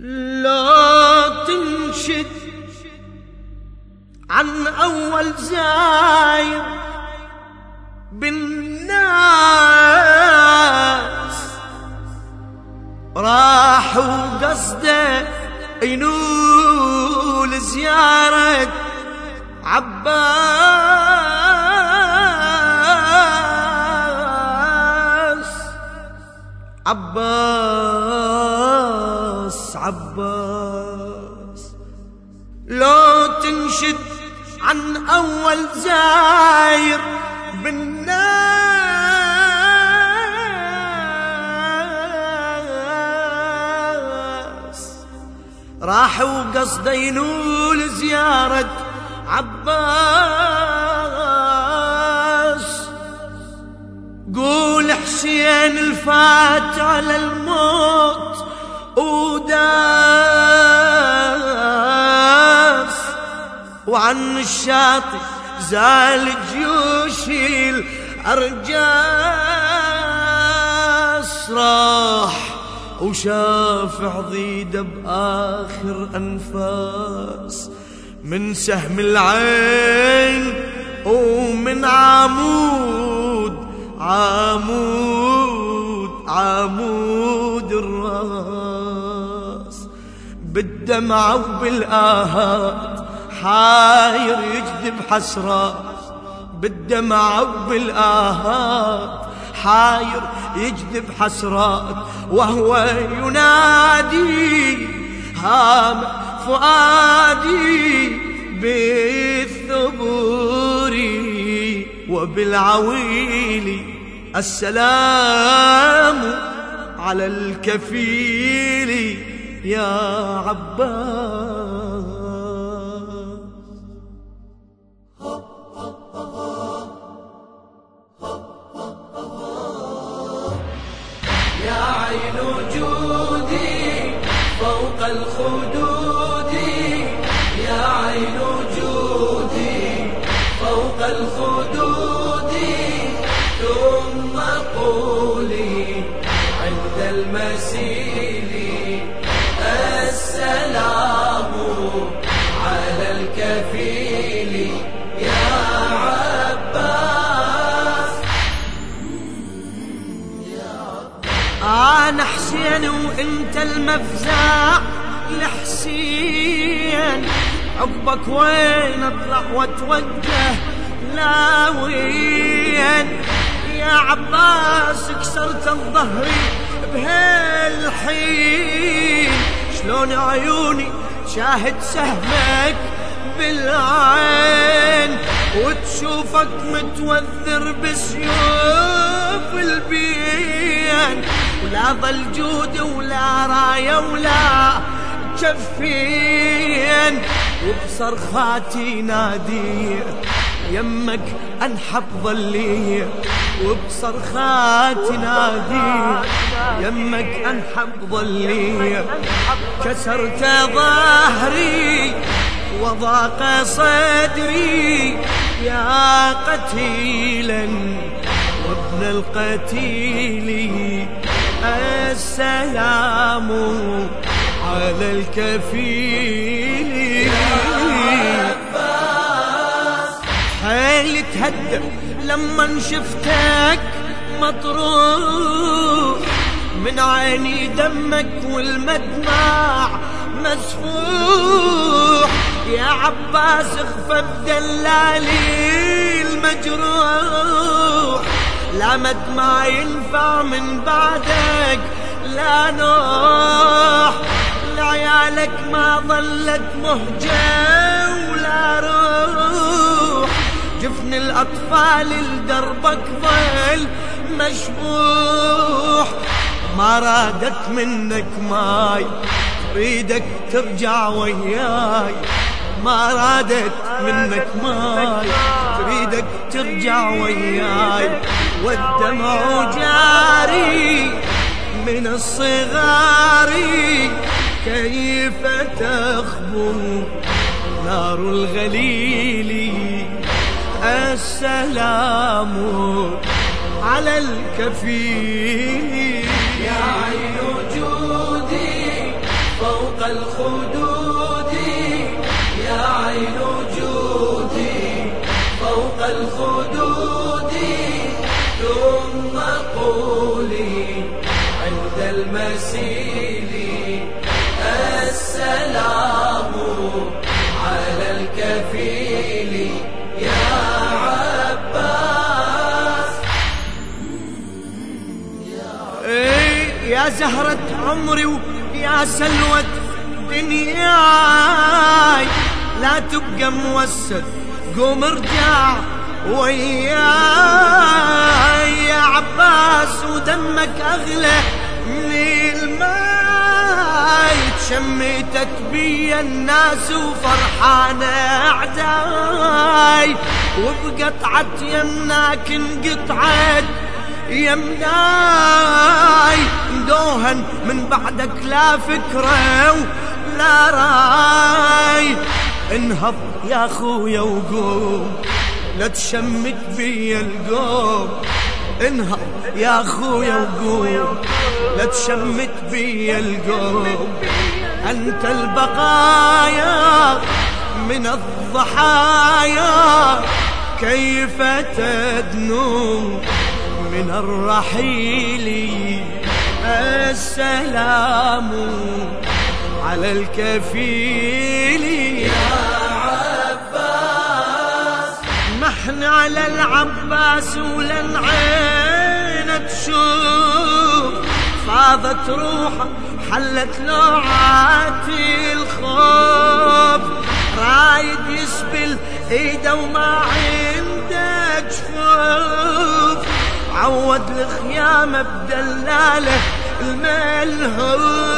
لا تنشد عن أول زاير بالناس. راح وقصده ينول زيارة عباس. عباس. عباس. لو تنشد عن أول زاير بالناس. راح وقصده ينول زيارة عباس. قول حسين الفات على الموت وداس وعن الشاطئ زال جيوش الأرجاس راح وشاف عضيده بآخر أنفاس من سهم العين ومن عمود عمود عمود الراس بالدمع وبالآهات حاير يجذب حسرات بالدمع وبالآهات. حاير يجذب حسرات وهو ينادي هام فؤادي بالثبور وبالعويل. السلام على الكفيل يا عباس. حسين وأنت المفزع لحسين عقبك وين أطلع وأتوجه لا وين؟ يا عباس كسرت الظهر بهالحين. شلون عيوني شاهد سهمك بالعين؟ وتشوفك متوذر بسيوف البين ولا ظل جود ولا راية ولا جفين. وبصرخاتي نادي يمك أنحب ظلي. وبصرخاتي نادي يمك أنحب ظلي. كسرت ظهري وضاق صدري يا قتيلا. وابن القتيل السلام على الكفيل. حيل تهدى لما شفتك مطروح؟ من عيني دمك والمدمع مسفوح. يا عباس اخفى بدلالي المجروح. لا مدمع ينفع من بعدك. لا نوح لعيالك ما ظلت مهجة ولا روح. جفن الأطفال لدربك ظل مشبوح. ما رادت منك ماي تريدك ترجع وياي. ما رادت منك ماي تريدك ترجع وياي. والدمع جاري من الصغار. كيف تخبو نار الغليل السلام على الكفيل؟ يا عين مقولي عند المسيل السلام على الكفيل يا عباس. إيه يا زهرة عمري ويا سلوة دنياي لا تبقى موسد قوم ارجع وياي. يا عباس ودمك أغلى من الماي شميتك بي الناس وفرحانة اعداي وبقطعة يمناك انقطعت يمناي. دوهن من بعدك لا فكرة ولا راي. انهض يا خويا وقوم لا تشمت بي القوم. انهض يا خويا وقوم لا تشمت بي القوم انت البقايا من الضحايا كيف تدنو من الرحيل؟ السلام على الكفيل. محن على العباس ولن عينه تشوف. فاضت روحه حلت لوعاتي الخوف. رايد يسبل إيده وما عنده جفوف. عود الخيامة بدلاله الملهوف.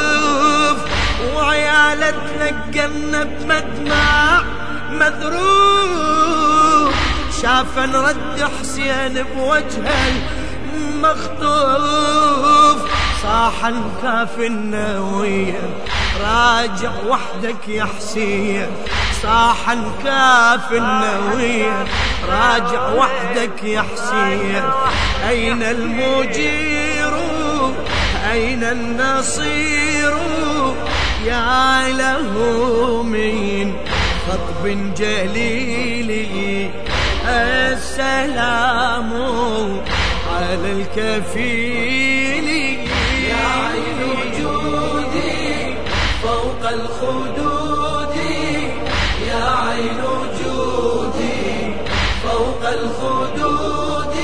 وعياله تلقنا بمدمع مذروف. شاف رد حسين بوجهه المخطوف صاح كاف النوية راجع وحدك يا حسين. صاح كاف النوية راجع وحدك يا حسين. أين المجير؟ أين النصير؟ يا له من خطب جليل السلام على الكفيل. يا عين وجودي فوق الخدود. يا عين وجودي فوق الخدود.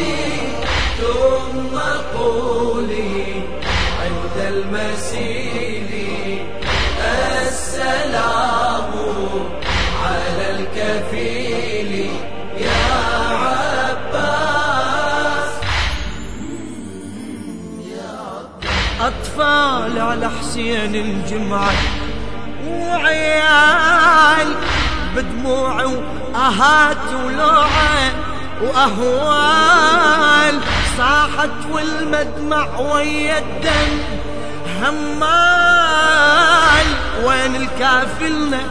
ثم قولي عند المسيل حسين الجمعة. وعيال بدموع وأهات ولوعة وأهوال. صاحت والمدمع ويا الدم همال. وين الكافلنا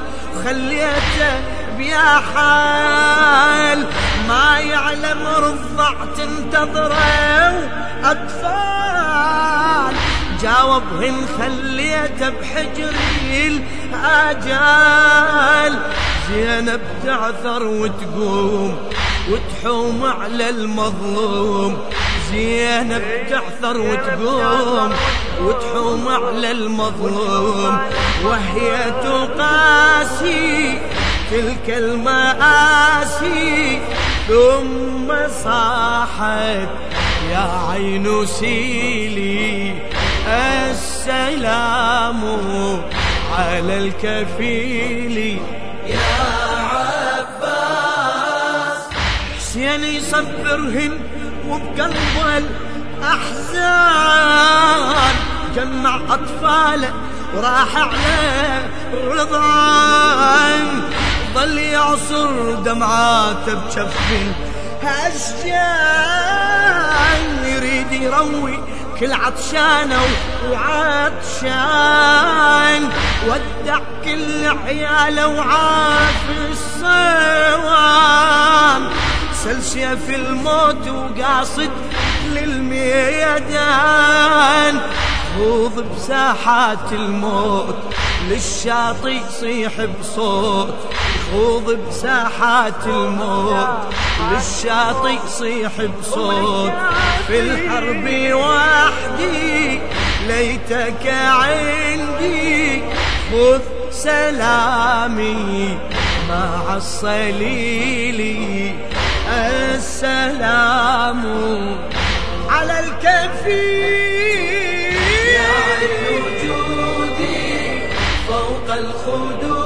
خليته بيا حال. ما يعلم رضع تنتظره أطفال جاوبهن خليته بحجري الآجال زينب تعثر وتقوم وتحوم على المظلوم. زينب تعثر وتقوم وتحوم على المظلوم. وهي تقاسي تلك المآسي. ثم صاحت يا عين سيلي السلام على الكفيل يا عباس. حسين يصبرهن وبقلبه الأحزان. جمع أطفاله وراح على رضان ظل يعصر دمعاته بجفن هالشان يريد يروي كل عطشانه وعطشان ودع كل عياله وعاف الصوام. سل سيف الموت وقاصد للميدان. خوض بساحات الموت للشاطئ يصيح بصوت. خوض بساحات الموت للشاطئ صيح بصوت. في الحرب وحدي ليتك عندي. خذ سلامي مع الصليل السلام. على الكفيل. يا عين وجودي فوق الخدود.